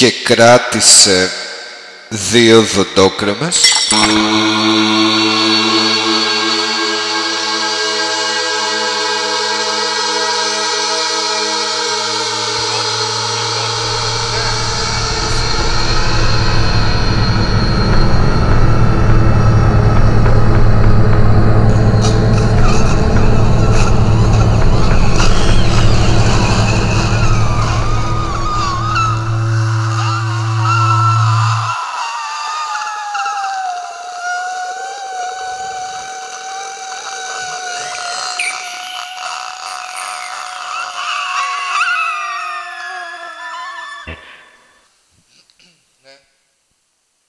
και κράτησε δύο δοντόκρεμες.